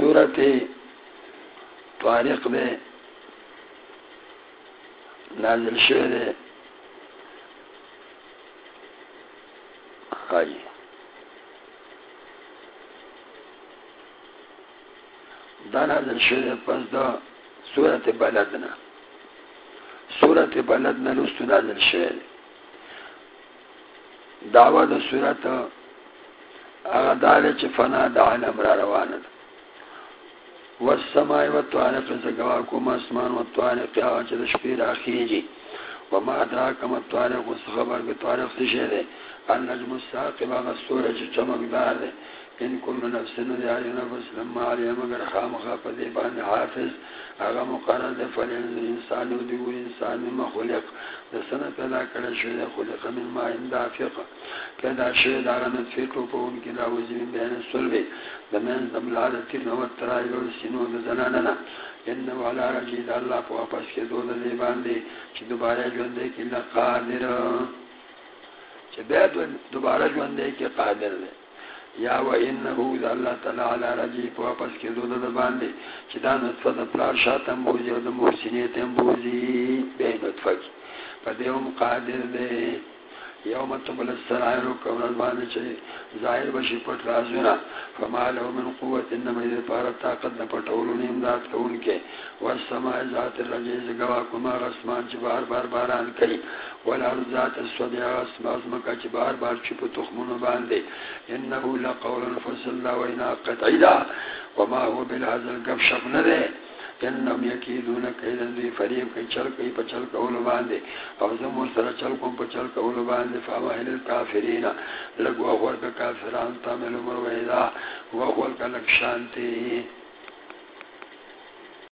صورت طارق دے نازل شوه دے۔ خائی دا نازل شوه دے پس دا صورت بلدنا۔ صورت بلدنا رستو نازل شوه دے۔ دعوه دا صورت اغدار چه فنا دا علم را روانه دا۔ والسماء والطارق زگواکم اسمان والطارق آغا چه دا شپیر آخیجی وما ادراکم الطارق وستخبر بطارق سشده النجم الساقب آغا سورة چه چمک ده ان کل نفس ندیاری نفس لما علی مگر خام خاپ دیبان حافظ. اغا مقرر ده فلینظر انسان و دیور انسان مما خلق. ده سنه پیدا کرده شده خلق من ما اندافق پیدا شده دارا نطفی ٹوپا ان کی من بین سلوی ده من زملالتی نوت ترائی و ده زناننا انه علا رجید اللہ پا واپس کے دو ده دیبان ده چی دوباره جونده کی لقادر چی بید دوباره جونده کی قادر ده یا و انه ذا الله تعالی علی رجی واپس کی دو د باندې چې دا نطفه د پلار شاتم بوزي او د محسنیت هم بوزي به نطفه په دې هم قادر دی یوم تبل السرائر کون الوان چه ظاهر بشی پت رازونا فما له من قوت، انما اذا پارت طاقت دا پتولون امداد کون کے. والسماع ذات الرجیز گوا کما غسمان چه بار بار باران کئی والارض ذات السودع غسماز مکا چه بار بار چپ تخمون باندے. انہو لقول فصل اللہ وینا قطعدا وما هو بالعزل گف شب ندے. انم یکیدون کیدن دی فریب کی چل کئی پچل کول کولو باندے۔ او زمور سره چل کوم پچل کول کولو باندے۔ فامحل الكافرین لگو اخور کا کافران تامل مرویدہ و اخور کا شانتی۔